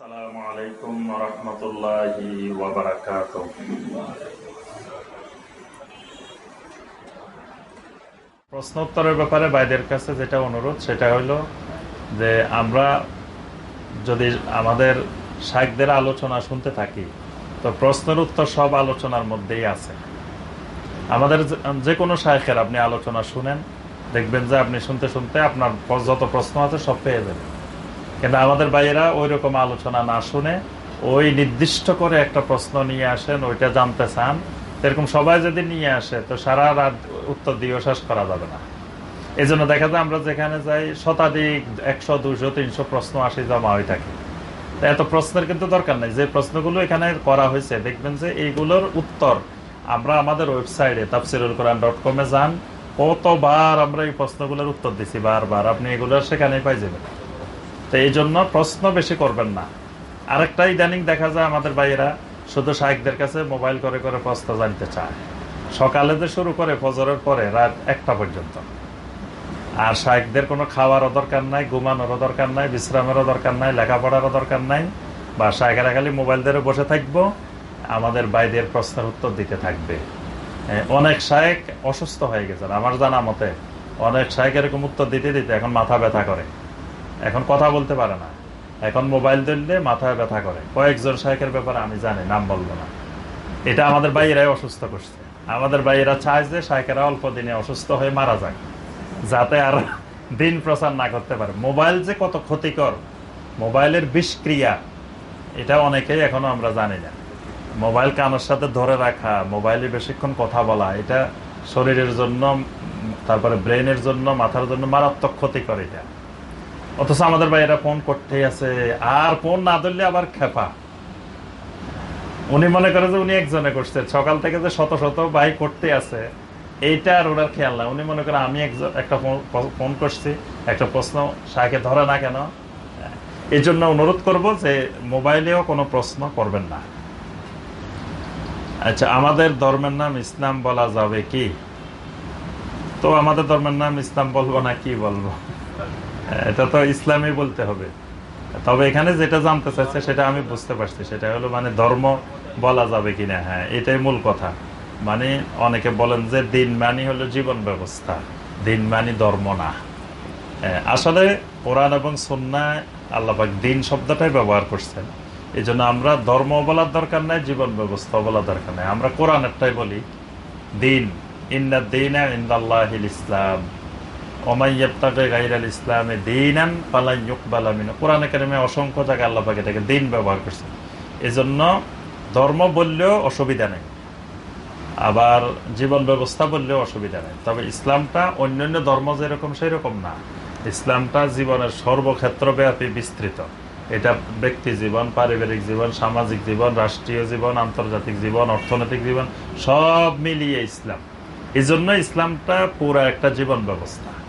আসসালামু আলাইকুম রহমতুল্লাহি ওয়াবারাকাত প্রশ্ন উত্তরের ব্যাপারে বাইদের কাছে যেটা অনুরোধ, সেটা হলো যে আমরা যদি আমাদের শাইকদের আলোচনা শুনতে থাকি, তো প্রশ্নের উত্তর সব আলোচনার মধ্যেই আছে। আমাদের যে- কোনো শায়খের আপনি আলোচনা শুনেন, দেখবেন যে আপনি শুনতে শুনতে আপনার যত প্রশ্ন আছে সব পেয়ে যাবেন। কিন্তু আমাদের ভাইয়েরা ওই রকম আলোচনা না শুনে ওই নির্দিষ্ট করে একটা প্রশ্ন নিয়ে আসেন, ওইটা জানতে চান। এরকম সবাই যদি নিয়ে আসে, তো সারা রাত উত্তর দিয়েও শেষ করা যাবে না। এই জন্য দেখা যায় আমরা যেখানে যাই, শতাধিক একশো দুশো তিনশো প্রশ্ন আসি জমা হয়ে থাকে। এত প্রশ্নের কিন্তু দরকার নেই। যে প্রশ্নগুলো এখানে করা হয়েছে, দেখবেন যে এইগুলোর উত্তর আমরা আমাদের ওয়েবসাইটে তাফসিরুল কোরআন ডট কমে যান। কতবার আমরা এই প্রশ্নগুলোর উত্তর দিছি বারবার। আপনি এগুলো সেখানেই পাই যাবেন। তো এই জন্য প্রশ্ন বেশি করবেন না। আরেকটা ইদানিং দেখা যায় আমাদের ভাইয়েরা শুধু শাহেকদের কাছে মোবাইল করে করে প্রশ্ন জানতে চায়। সকালে যে শুরু করে ফজরের পরে রাত একটা পর্যন্ত। আর শাহেকদের কোনো খাওয়ারও দরকার নাই, ঘুমানোরও দরকার নাই, বিশ্রামেরও দরকার নাই, লেখাপড়ারও দরকার নাই। বা শাহেকেরা খালি মোবাইল ধরে বসে থাকব, আমাদের বাইদের প্রশ্নের উত্তর দিতে থাকবে। অনেক শায়েক অসুস্থ হয়ে গেছেন। আমার জানা মতে অনেক শায়েক এরকম উত্তর দিতে দিতে এখন মাথা ব্যথা করে। এখন কথা বলতে পারে না। এখন মোবাইল ধরলে মাথায় ব্যথা করে। কয়েকজন শায়কের ব্যাপারে আমি জানি, নাম বলব না। এটা আমাদের বাইরাই অসুস্থ করছে। আমাদের বাইরা চায় যে শায়কেরা অল্প দিনে অসুস্থ হয়ে মারা যায় যাতে আর দিন প্রচার না করতে পারে। মোবাইল যে কত ক্ষতিকর, মোবাইলের বিষক্রিয়া, এটা অনেকেই এখনও আমরা জানি না। মোবাইল কানের সাথে ধরে রাখা, মোবাইলে বেশিক্ষণ কথা বলা, এটা শরীরের জন্য তারপরে ব্রেনের জন্য, মাথার জন্য মারাত্মক ক্ষতিকর এটা। অথচ আমাদের ভাইয়েরা ফোন করতেই আছে। আর ফোন না ধরলে আবার খেপা। উনি মনে করে যে উনি একজনে করছে। সকাল থেকে যে শত শত ভাই করতে আছে, এইটা আর ওনার খেয়াল না উনি মনে করে আমি একজন একটা ফোন- করছি, একটা প্রশ্ন সাকে ধরে না কেন? এই জন্য অনুরোধ করব যে মোবাইলেও কোনো প্রশ্ন করবেন না। আচ্ছা আমাদের ধর্মের নাম ইসলাম বলা যাবে কি? তো আমাদের ধর্মের নাম ইসলাম বলব না কি বলব? এটা তো ইসলামই বলতে হবে। তবে এখানে যেটা জানতে চাইছে সেটা আমি বুঝতে পারছি। সেটা হলো মানে ধর্ম বলা যাবে কিনা? হ্যাঁ এটাই মূল কথা। মানে অনেকে বলেন যে দিন মানি হলো জীবন ব্যবস্থা। দিন মানি ধর্ম না। হ্যাঁ, আসলে কোরআন এবং সন্ন্যায় আল্লাপাক দিন শব্দটাই ব্যবহার করছেন। এই জন্য আমরা ধর্ম বলার দরকার নাই জীবন ব্যবস্থা বলার দরকার নাই। আমরা কোরআনেরটাই বলি দিন ইন্না দিন ইন্দাল্লাহিল ইসলাম। ওমাইয়াবতাকে গাইরাল ইসলামে দিনান পালাই ইউকবাল আমিন কোরআনে কারিমে অসংখ্য জায়গায় আল্লাহ পাক এটাকে দিন ব্যবহার করছে। এজন্য ধর্ম বললেও অসুবিধা নেই। আবার জীবন ব্যবস্থা বললেও অসুবিধা নেই। তবে ইসলামটা অন্যান্য ধর্ম যেরকম সেই রকম না। ইসলামটা জীবনের সর্বক্ষেত্রব্যাপী বিস্তৃত। এটা ব্যক্তি জীবন, পারিবারিক জীবন, সামাজিক জীবন, রাষ্ট্রীয় জীবন, আন্তর্জাতিক জীবন, অর্থনৈতিক জীবন, সব মিলিয়ে ইসলাম। এই জন্য ইসলামটা পুরো একটা জীবন ব্যবস্থা।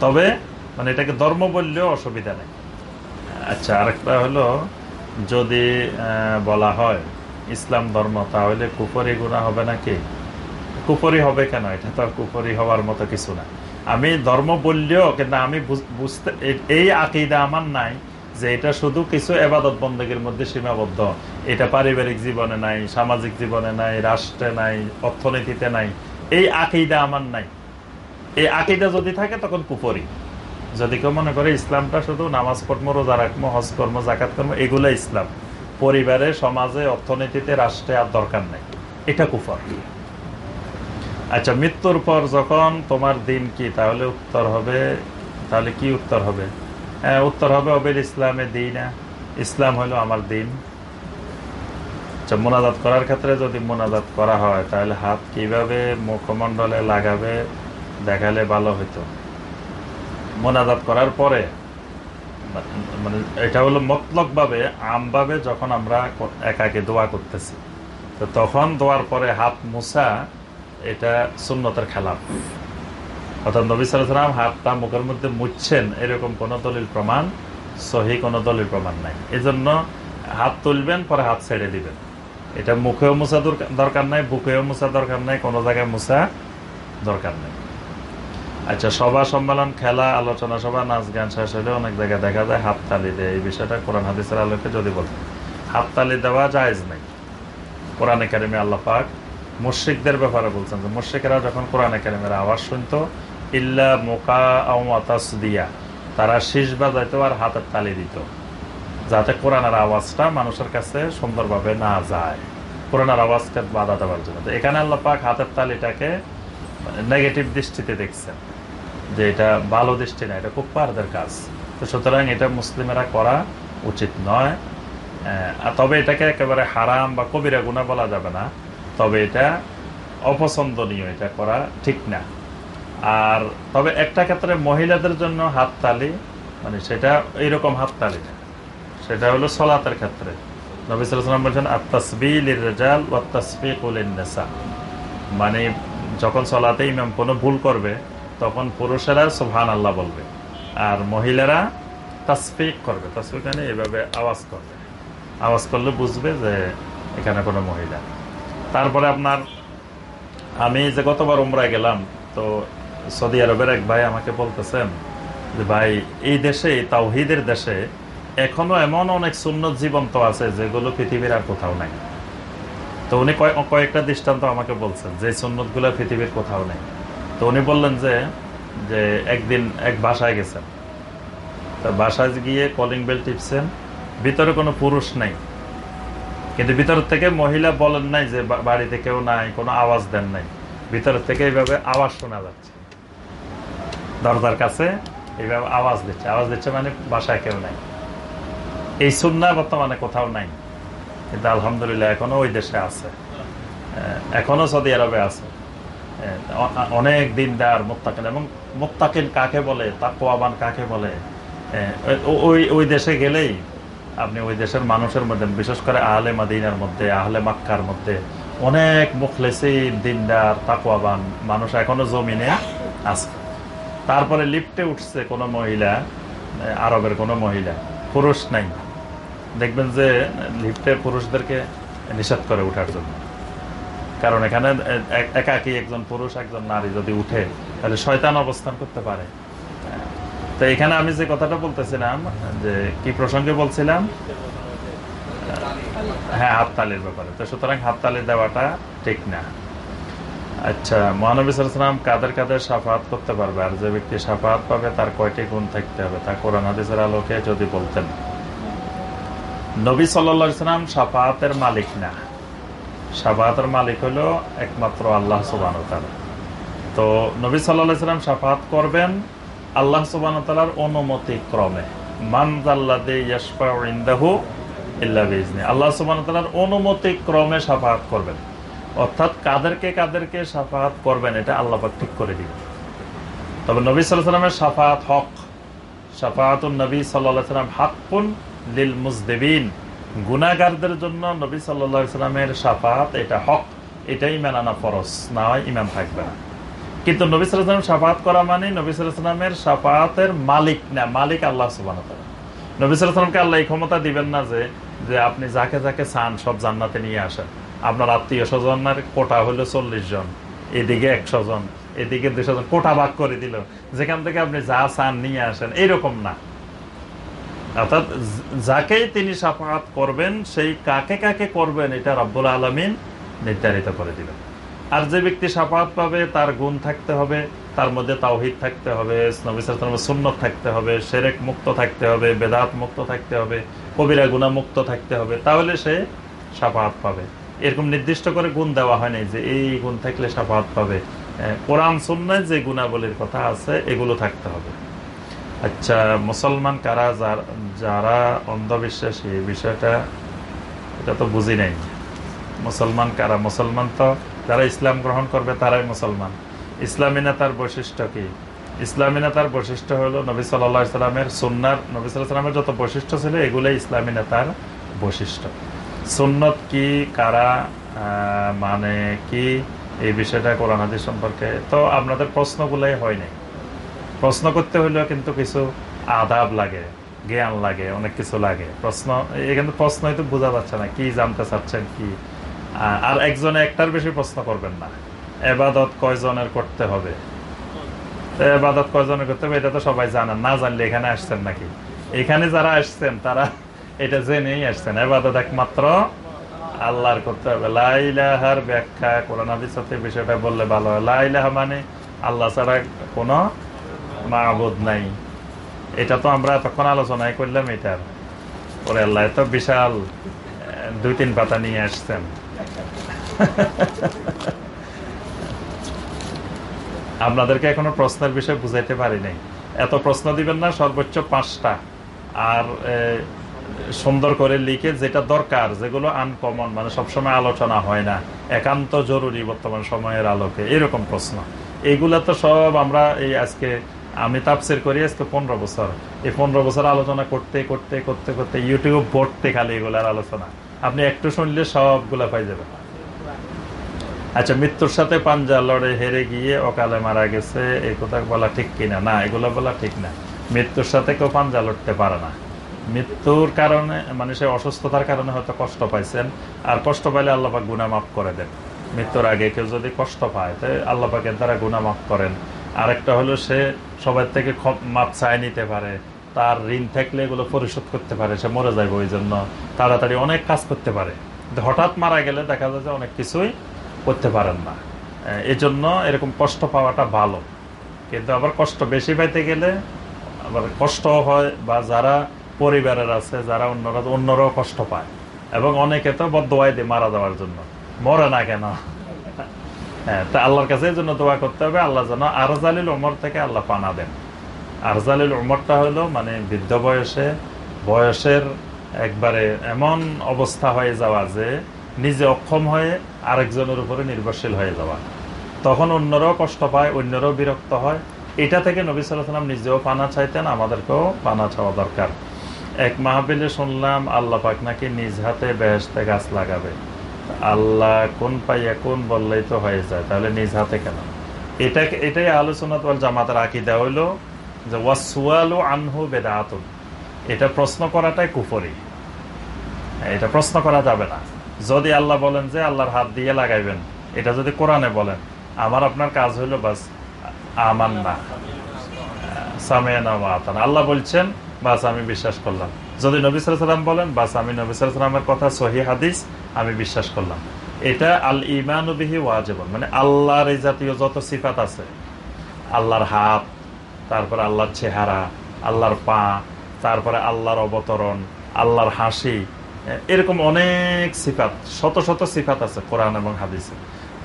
তবে মানে এটাকে ধর্ম বললেও অসুবিধা নেই। আচ্ছা আরেকটা হলো যদি বলা হয় ইসলাম ধর্ম, তাহলে কুফরি গুণা হবে নাকি? কুফরি হবে কেন? এটা তো কুফরি হওয়ার মতো কিছু না। আমি ধর্ম বললেও, কিন্তু আমি বুঝ- বুঝতে এই আকিদা আমার নাই যে এটা শুধু কিছু এবাদত বন্দীর মধ্যে সীমাবদ্ধ। এটা পারিবারিক জীবনে নাই, সামাজিক জীবনে নাই, রাষ্ট্রে নাই, অর্থনীতিতে নাই। এই আকিদা আমার নাই। এই আকিদা যদি থাকে, তখন কুফরি। যদি কেউ মনে করে ইসলামটা শুধু নামাজ কর্ম, রোজা রাখব হজ কর্ম জাকাত কর্ম, এগুলো ইসলাম। পরিবারে, সমাজে, অর্থনীতিতে, রাষ্ট্রে আর দরকার নেই। এটা কুফর। আচ্ছা মৃত্যুর পর যখন তোমার দিন কি, তাহলে উত্তর হবে, তাহলে কি উত্তর হবে? হ্যাঁ উত্তর হবে অবের ইসলামে দিন। ইসলাম হলো আমার দিন। আচ্ছা মোনাজাত করার ক্ষেত্রে যদি মোনাজাত করা হয়, তাহলে হাত কীভাবে মুখমণ্ডলে লাগাবে? দেখালে ভালো হতো মোনাজাত করার পরে মানে এটা হলো মতলক ভাবে আমভাবে যখন আমরা একাকে দোয়া করতেছি, তো তখন দোয়ার পরে হাত মুছা, এটা সুন্নতের খেলাফ। অর্থাৎ নবী সালাম হাতটা মুখের মধ্যে মুছছেন, এরকম কোনো দলিল প্রমাণ, সহি কোনো দলিল প্রমাণ নাই। এজন্য হাত তুলবেন, পরে হাত ছেড়ে দিবেন। এটা মুখেও মুছা দরকার- নাই, বুকেও মুছা দরকার নাই, কোনো জায়গায় মুছা দরকার নেই। আচ্ছা সভা, সম্মেলন, খেলা, আলোচনা সভা, নাচ, গান শেষ হলে অনেক জায়গায় দেখা যায় হাততালি দেয়। এই বিষয়টা কোরআন হাদিসের আলোকে যদি বলতে। হাততালি দেওয়া জায়েজ নেই। কোরআনে একাডেমি আল্লাহ পাক মুশ্রিকদের ব্যাপারে বলছেন যে, মুশ্রিকেরা যখন কোরআন একাডেমির আওয়াজ শুনতো, ইল্লা মোকা আওয়াতাস দিয়া তারা শীষ বাজাইতো আর হাতের তালি দিত, যাতে কোরআনের আওয়াজটা মানুষের কাছে সুন্দরভাবে না যায়। কোরআনের আওয়াজকে বাধা দেওয়ার জন্য। তো এখানে আল্লাহ পাক হাতের তালিটাকে নেগেটিভ দৃষ্টিতে দেখছেন। যে এটা ভালো দৃষ্টি না এটা কুপ্পারদের কাজ। তো সুতরাং এটা মুসলিমেরা করা উচিত নয়। আর তবে এটাকে একেবারে হারাম বা কবিরা গুণা বলা যাবে না। তবে এটা অপছন্দনীয়, এটা করা ঠিক না। আর তবে একটা ক্ষেত্রে মহিলাদের জন্য হাততালি মানে সেটা এইরকম হাততালি না। সেটা হলো সলাতের ক্ষেত্রে। নবী সাল্লাম বলছেন আত্মাসবিল রেজাল ও তাসফিকুল নেসা মানে যখন সলাতে ইমাম কোনো ভুল করবে তখন পুরুষেরা সোহান আল্লাহ বলবে, আর মহিলারা তাসফিক করবে। তাসফিক মানে এভাবে আওয়াজ করবে। আওয়াজ করলে বুঝবে যে এখানে কোনো মহিলা। তারপরে আপনার, আমি যে গতবার উমরায় গেলাম, তো সৌদি আরবের এক ভাই আমাকে বলতেছেন যে, ভাই, এই দেশে তাওহিদের দেশে এখনও এমন অনেক সুন্নত জীবন্ত আছে যেগুলো পৃথিবীর আর কোথাও নাই। তো উনি কয়- কয়েকটা দৃষ্টান্ত আমাকে বলছেন যে, সুন্নতগুলো পৃথিবীর কোথাও নেই। তো উনি বললেন যে যে একদিন এক বাসায় গেছেন। তো বাসায় গিয়ে কলিং বেল টিপছেন। ভিতরে কোনো পুরুষ নাই। কিন্তু ভিতর থেকে মহিলা বলেন নাই যে বাড়িতে কেউ নাই কোনো আওয়াজ দেন নাই। ভিতর থেকে এইভাবে আওয়াজ শোনা যাচ্ছে। দরজার কাছে এইভাবে আওয়াজ দিচ্ছে। আওয়াজ দিচ্ছে মানে বাসায় কেউ নাই। এই সুন্না বর্তমানে কোথাও নাই। কিন্তু আলহামদুলিল্লাহ এখনও ওই দেশে আছে। আহ, এখনও সৌদি আরবে আছে। অনেক দিন দিনদার মোত্তাকিন এবং মোত্তাকিন কাকে বলে? তাকওয়াবান কাকে বলে? ওই ওই দেশে গেলেই আপনি ওই দেশের মানুষের মধ্যে, বিশেষ করে আহলে মাদিনার মধ্যে, আহলে মাক্কার মধ্যে অনেক মুখলেসি দিনদার, তাকওয়াবান মানুষ এখনও জমিনে আছে। তারপরে লিফটে উঠছে কোনো মহিলা আরবের কোনো মহিলা, পুরুষ নাই। দেখবেন যে লিফটে পুরুষদেরকে নিষেধ করে উঠার জন্য। কারণ এখানে এক- একাকী একজন পুরুষ, একজন নারী যদি উঠে, তাহলে শয়তান অবস্থান করতে পারে। তো এখানে আমি যে কথাটা বলতেছিলাম, যে কি প্রসঙ্গে বলছিলাম? হ্যাঁ হাততালির ব্যাপারে। তো সুতরাং হাততালি দেওয়াটা ঠিক না। আচ্ছা মহানবী সালাম কাদের কাদের সাফাত করতে পারবে? আর যে ব্যক্তি সাফাত পাবে, তার কয়টি গুণ থাকতে হবে? তা কোরআন হাদিসের আলোকে যদি বলতেন। নবী সাল্লাম সাফাতের মালিক না। সাফাতের মালিক হলো একমাত্র আল্লাহ সুবান তো নবী সাল্লাহ সাল্লাম সাফাত করবেন আল্লাহ সুবান তালার অনুমতি ক্রমে। আল্লাহ সুবান তালার অনুমতি ক্রমে সাফাত করবেন। অর্থাৎ কাদেরকে কাদেরকে সাফাত করবেন, এটা আল্লাপাক ঠিক করে দিবেন। তবে নবী সাল্লাহ সাল্লামের সাফাত হক। সাফাতুন নবী সাল্লাহ সাল্লাম হাক্কুন লিল মুজদেবিন। গুনাগারদের জন্য নবী সাল্লাহ সাল্লামের সাফাত, এটা হক, এটাই মেনানা ফরজ, না হয় ইমাম থাকবে না। কিন্তু নবী সাল্লাম সাফাত করা মানে নবী সাল্লামের সাফাতের মালিক না, মালিক আল্লাহ সুবান নবী সাল্লামকে আল্লাহ এই ক্ষমতা দিবেন না যে যে আপনি যাকে যাকে চান সব জান্নাতে নিয়ে আসেন। আপনার আত্মীয় স্বজনের কোটা হলো চল্লিশ জন, এদিকে একশো জন, এদিকে দুশো জন, কোটা ভাগ করে দিল। যেখান থেকে আপনি যা চান নিয়ে আসেন এইরকম না। অর্থাৎ য- যাকেই তিনি সাফাত করবেন, সেই কাকে কাকে করবেন, এটা রব্বুল আলমিন নির্ধারিত করে দিবেন। আর যে ব্যক্তি সাফাত পাবে, তার গুণ থাকতে হবে, তার মধ্যে তাওহিদ থাকতে হবে সুন্নত থাকতে হবে, সেরেক মুক্ত থাকতে হবে, বেদাত মুক্ত থাকতে হবে, কবিরা গুণা মুক্ত থাকতে হবে, তাহলে সে সাফাত পাবে। এরকম নির্দিষ্ট করে গুণ দেওয়া হয়নি যে এই গুণ থাকলে সাফাত পাবে। কোরআন, সুন্নায় যে গুণাবলীর কথা আছে, এগুলো থাকতে হবে। আচ্ছা মুসলমান কারা, যার- অন্ধবিশ্বাসী বিষয়টা এটা তো বুঝি নাই। মুসলমান কারা? মুসলমান তো যারা ইসলাম গ্রহণ করবে তারাই মুসলমান। ইসলামী নেতার বৈশিষ্ট্য কি? ইসলামী নেতার বৈশিষ্ট্য হলো নবী সাল্লাহ সাল্লামের সুন্নার নবী সাল্লামের যত বৈশিষ্ট্য ছিল, এগুলোই ইসলামী নেতার বৈশিষ্ট্য। সুন্নত কি, কারা মানে কি, এই বিষয়টা কোরআন সম্পর্কে তো আপনাদের প্রশ্নগুলাই হয় নাই। প্রশ্ন করতে হলেও কিন্তু কিছু আদাব লাগে, জ্ঞান লাগে, অনেক কিছু লাগে। প্রশ্ন এখানে প্রশ্ন হয়তো বোঝা যাচ্ছে না, কি জানতে চাচ্ছেন কি? আর একজনে একটার বেশি প্রশ্ন করবেন না। এবাদত কয়জনের করতে হবে? তো এবাদত কয়জনে করতে হবে, এটা তো সবাই জানেন। না জানলে এখানে আসছেন নাকি? এখানে যারা আসছেন, তারা এটা জেনেই আসছেন। এবাদত একমাত্র আল্লাহর করতে হবে। লাইলাহার ব্যাখ্যা, কোরআন বিষয়টা বললে ভালো হয়। লাইলাহা মানে আল্লাহ ছাড়া কোনো মাহবুদ নাই। এটা তো আমরা এতক্ষণ আলোচনায় করলাম এটার। ওরে আল্লাহ, এত বিশাল দুই তিন পাতা নিয়ে আসছেন। আপনাদেরকে এখনও প্রশ্নের বিষয় বুঝাইতে পারি নাই। এত প্রশ্ন দিবেন না, সর্বোচ্চ পাঁচটা। আর সুন্দর করে লিখে যেটা দরকার, যেগুলো আনকমন মানে সবসময় আলোচনা হয় না। একান্ত জরুরি বর্তমান সময়ের আলোকে, এরকম প্রশ্ন। এইগুলা তো সব আমরা এই আজকে আমি তাপসের করি আজকে পনেরো বছর। এই পনেরো বছর আলোচনা করতে করতে করতে করতে ইউটিউব ভর্তি খালি এগুলার আলোচনা। আপনি একটু শুনলে সবগুলা পাই যাবেন। আচ্ছা মৃত্যুর সাথে পাঞ্জা লড়ে হেরে গিয়ে অকালে মারা গেছে, এই কথা বলা ঠিক কিনা? না, এগুলো বলা ঠিক না। মৃত্যুর সাথে কেউ পাঞ্জা লড়তে পারে না। মৃত্যুর কারণে মানে সে অসুস্থতার কারণে হয়তো কষ্ট পাইছেন, আর কষ্ট পাইলে আল্লাপাক গুণা মাফ করে দেন। মৃত্যুর আগে কেউ যদি কষ্ট পায়, তো আল্লাপাকের দ্বারা গুণা মাফ করেন। আরেকটা হলো সে সবার থেকে মাপ চায় নিতে পারে। তার ঋণ থাকলে এগুলো পরিশোধ করতে পারে, সে মরে যাবে ওই জন্য তাড়াতাড়ি অনেক কাজ করতে পারে। হঠাৎ মারা গেলে দেখা যায় যে অনেক কিছুই করতে পারেন না। এই জন্য এরকম কষ্ট পাওয়াটা ভালো। কিন্তু আবার কষ্ট বেশি পাইতে গেলে আবার কষ্ট হয় বা যারা পরিবারের আছে, যারা অন্যরা, অন্যরাও কষ্ট পায়। এবং অনেকে তো বদোয়াই দিয়ে মারা যাওয়ার জন্য। মরে না কেন? তা আল্লাহর কাছে এই জন্য দোয়া করতে হবে, আল্লাহ যেন আরজালিল ওমর থেকে আল্লাহ পানা দেন। আরজালিল ওমরটা হলো মানে বৃদ্ধ বয়সে, বয়সের একবারে এমন অবস্থা হয়ে যাওয়া যে নিজে অক্ষম হয়ে আরেকজনের উপরে নির্ভরশীল হয়ে যাওয়া। তখন অন্যরাও কষ্ট পায়, অন্যরাও বিরক্ত হয়। এটা থেকে নবী সাল্লাম নিজেও পানা চাইতেন, আমাদেরকেও পানা চাওয়া দরকার। এক মাহবিলে শুনলাম, আল্লাহ পাক নাকি নিজ হাতে বেহেস্তে গাছ লাগাবে। আল্লাহ কোন পাইয়া কোন বললেই তো হয়ে যায়, তাহলে নিজ হাতে কেন? এটাকে এটাই আলোচনা তোয়াল জামাতের আকিদা হইল যে ওয়াসুয়ালু আনহু বেদাতুন। এটা প্রশ্ন করাটাই কুফরি। এটা প্রশ্ন করা যাবে না। যদি আল্লাহ বলেন যে আল্লাহর হাত দিয়ে লাগাইবেন, এটা যদি কোরআনে বলেন, আমার আপনার কাজ হইল বাস আমার না সামেনা আল্লাহ বলছেন, বাস আমি বিশ্বাস করলাম। যদি নবী সাল্লাম বলেন, বাস আমি নবী সাল্লামের কথা, সহি হাদিস, আমি বিশ্বাস করলাম। এটা আল ইমান বিহি ওয়াজেবন মানে আল্লাহর এই জাতীয় যত সিফাত আছে, আল্লাহর হাত, তারপর আল্লাহর চেহারা, আল্লাহর পা, তারপরে আল্লাহর অবতরণ, আল্লাহর হাসি এরকম অনেক সিফাত, শত শত সিফাত আছে কোরআন এবং হাদিসে।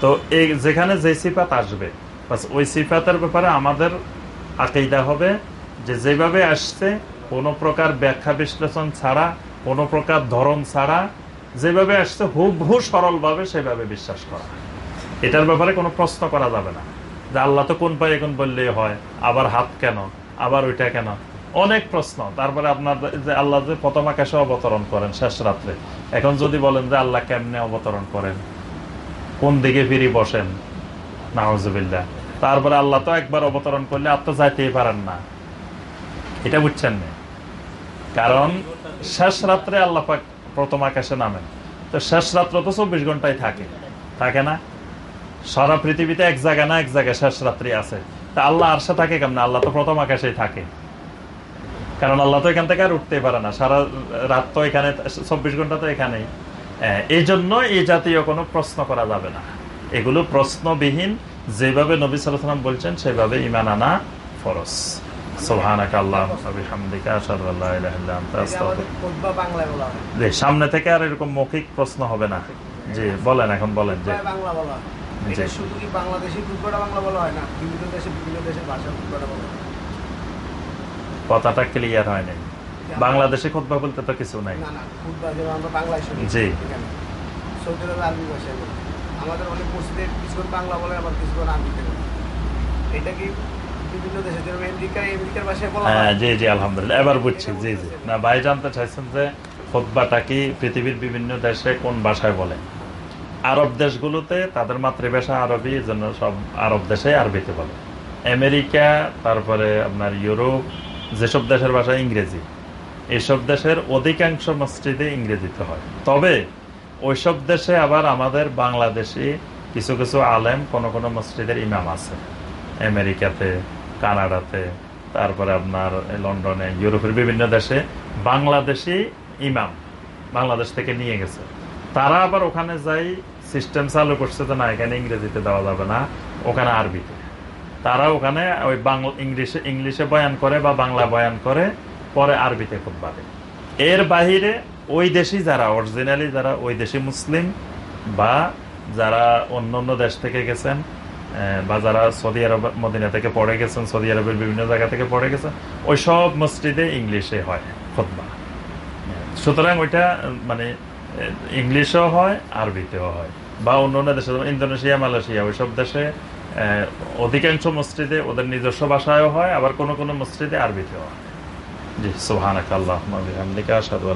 তো এই যেখানে যে সিফাত আসবে, বাস ওই সিফাতের ব্যাপারে আমাদের আকেইদা হবে যে যেভাবে আসছে কোনো প্রকার ব্যাখ্যা বিশ্লেষণ ছাড়া, কোনো প্রকার ধরন ছাড়া, যেভাবে আসছে হুবহু সরলভাবে সেভাবে বিশ্বাস করা। এটার ব্যাপারে কোনো প্রশ্ন করা যাবে না। যে আল্লাহ তো কোন পায়ে কোন বললেই হয়, আবার হাত কেন, আবার ওইটা কেন? অনেক প্রশ্ন। তারপরে আপনার যে আল্লাহ যে প্রথম আকাশে অবতরণ করেন শেষ রাত্রে। এখন যদি বলেন যে আল্লাহ কেমনে অবতরণ করেন? কোন দিকে ফিরি বসেন? নাহজুবিল্লাহ তারপরে আল্লাহ তো একবার অবতরণ করলে আর তো যাইতেই পারেন না। এটা বুঝছেন না? কারণ শেষ রাত্রে আল্লাপাক প্রথম আকাশে নামেন। তো শেষ রাত্র তো চব্বিশ ঘন্টায় থাকে। থাকে না? সারা পৃথিবীতে এক জায়গা না এক জায়গায় শেষ রাত্রি আছে। তা আল্লাহ আরশে থাকে কেমন? আল্লাহ তো প্রথম আকাশেই থাকে। কারণ আল্লাহ তো এখান থেকে আর উঠতে পারে না। সারা রাত তো এখানে, চব্বিশ ঘণ্টা তো এখানেই। এই জন্য এই জাতীয় কোনো প্রশ্ন করা যাবে না। এগুলো প্রশ্নবিহীন, যেভাবে নবী সাল্লাম বলছেন, সেভাবে ইমান আনা ফরস সোহানাক আল্লাহ হামদিকা জি, সামনে থেকে আর এরকম মৌখিক প্রশ্ন হবে না। জি বলেন এখন বলেন যে কথাটা ক্লিয়ার হয় নাই। বাংলাদেশে খোদবা বলতে তো কিছু নাই। জি। সৌদি আরবে আরবি ভাষায় আমাদের অনেক কিছুক্ষণ বাংলা বলে আবার কিছুক্ষণ আরবিতে এটা কি বিভিন্ন দেশে যেরকম আমেরিকা আমেরিকার ভাষায় বলা হ্যাঁ জি জি আলহামদুলিল্লাহ। এবার বুঝছি জি জি। না ভাই জানতে চাইছেন যে খোদবাটা কি পৃথিবীর বিভিন্ন দেশে কোন ভাষায় বলে? আরব দেশগুলোতে তাদের মাতৃভাষা আরবি জন্য সব আরব দেশে আরবিতে বলে। আমেরিকা তারপরে আপনার ইউরোপ যেসব দেশের ভাষা ইংরেজি। এইসব দেশের অধিকাংশ মসজিদে ইংরেজিতে হয়। তবে ওইসব দেশে আবার আমাদের বাংলাদেশি কিছু কিছু আলেম কোন কোনো মসজিদের ইমাম আছে। আমেরিকাতে কানাডাতে, তারপরে আপনার লন্ডনে, ইউরোপের বিভিন্ন দেশে বাংলাদেশি ইমাম বাংলাদেশ থেকে নিয়ে গেছে। তারা আবার ওখানে যাই সিস্টেম চালু করছে যে না, এখানে ইংরেজিতে দেওয়া যাবে না, ওখানে আরবিতে। তারা ওখানে ওই বাংলা, ইংলিশে ইংলিশে বয়ান করে বা বাংলা বয়ান করে, পরে আরবিতে খুব বাদে। এর বাহিরে ওই দেশি যারা অরিজিনালি যারা ওই দেশি মুসলিম বা যারা অন্য অন্য দেশ থেকে গেছেন বা যারা সৌদি আরব মদিনা থেকে পড়ে গেছেন, সৌদি আরবের বিভিন্ন জায়গা থেকে পড়ে গেছেন, ওই সব মসজিদে ইংলিশে হয় খুতবা। সুতরাং ওইটা মানে ইংলিশেও হয়, আরবিতেও হয়, বা অন্য অন্য দেশে, যেমন ইন্দোনেশিয়া, মালয়েশিয়া, ওইসব দেশে অধিকাংশ মসজিদে ওদের নিজস্ব ভাষায়ও হয়, আবার কোনো কোনো মসজিদে আরবিতেও হয়। জি সুবহানাক আল্লাহুম্মা বিহামদিকা, আশহাদু